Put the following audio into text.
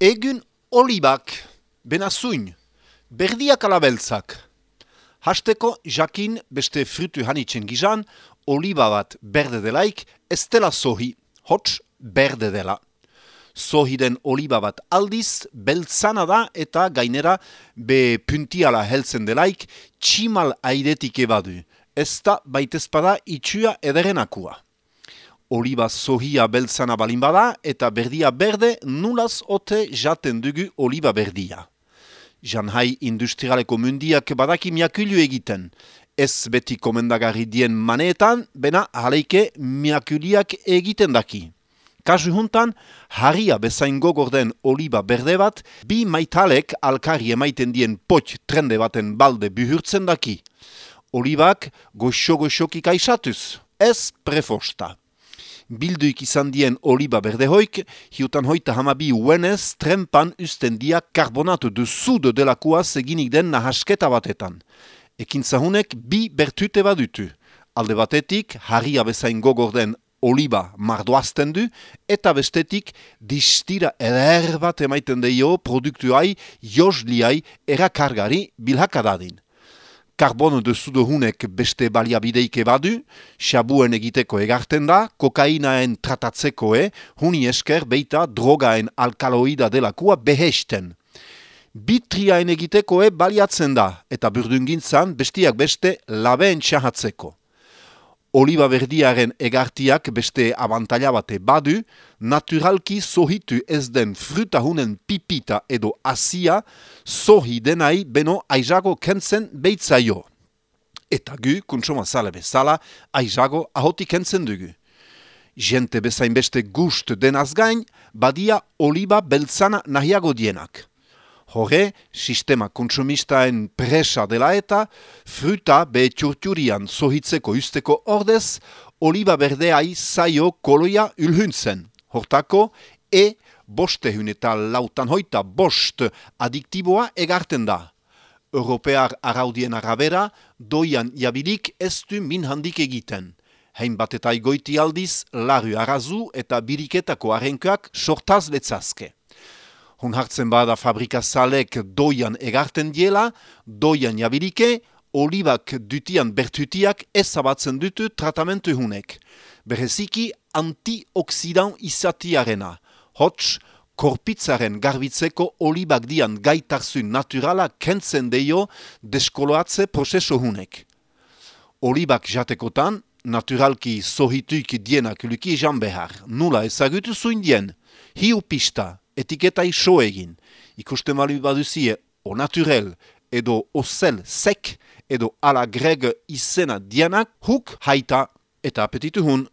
Egun olibak, benazuin, berdiak alabeltzak. Hasteko jakin beste frutu hanitzen gizan, oliba bat berde delaik, ez dela sohi, hots berde dela. Sohi den oliba bat aldiz, beltzana da eta gainera be puntiala heltzen delaik, tximal airetik ebadu. Ez da baitezpada itxua ederenakua oliba zohia beltzana balin bada eta berdia berde nulaz ote jaten dugu oliba berdia. Janhai industrialeko mundiak badaki miakulu egiten. Ez beti komendagarri dien maneetan, bena haleike miakuliak egiten daki. Kasu juntan, harria bezain gogorden oliba berde bat, bi maitalek alkari emaiten dien pot trende baten balde buhurtzen daki. Olibak goxo-goxoki kaisatuz, ez prefosta bilduik izan dien oliba berdehoik, hiutan hoita hamabi uenez, trempan usten dia karbonatu du sud delakua seginik den nahasketa batetan. Ekin zahunek bi bertute badutu. Alde batetik, harri abezain gogor den oliba mardoazten du, eta bestetik, distira eder bat emaiten deio produktuai, josliai, erakargari bilhakadadin karbono de hunek beste baliabideike badu, xabuen egiteko egarten da, kokainaen tratatzekoe, huni esker beita drogaen alkaloida delakua behesten. Bitriaen egitekoe baliatzen da, eta burdungintzan bestiak beste labeen txahatzeko. Oliba berdiaren egartiak beste abantaila bate badu, naturalki zohitu ez den frutahunen pipita edo asia, zohi denai beno aizago kentzen beitzaio. Eta gu, kuntsoma zale bezala, aizago ahoti kentzen dugu. Jente bezain beste gust denaz gain, badia oliba beltzana nahiago dienak. Hore, sistema kontsumistaen presa dela eta, fruta be txurturian zohitzeko usteko ordez, oliba berdeai zaio koloia ulhuntzen. Hortako, e bostehun eta lautan hoita bost adiktiboa egarten da. Europear araudien arabera, doian jabilik ez du min handik egiten. Hein bat eta igoiti aldiz, larru arazu eta biriketako arenkoak sortaz letzazke. Hun hartzen bada fabrikazalek doian egarten diela, doian jabilike, olibak dutian bertutiak ezabatzen dutu tratamentu hunek. Bereziki antioksidan izatiarena. Hots, korpitzaren garbitzeko olibak dian gaitarzun naturala kentzen deio deskoloatze prozeso hunek. Olibak jatekotan, naturalki zohituik dienak luki jan behar. Nula ezagutu zuin dien. Hiu pista, etiketa iso egin. Ikusten mali baduzie o naturel edo o sel sek edo ala greg izena dianak huk haita eta apetitu hun.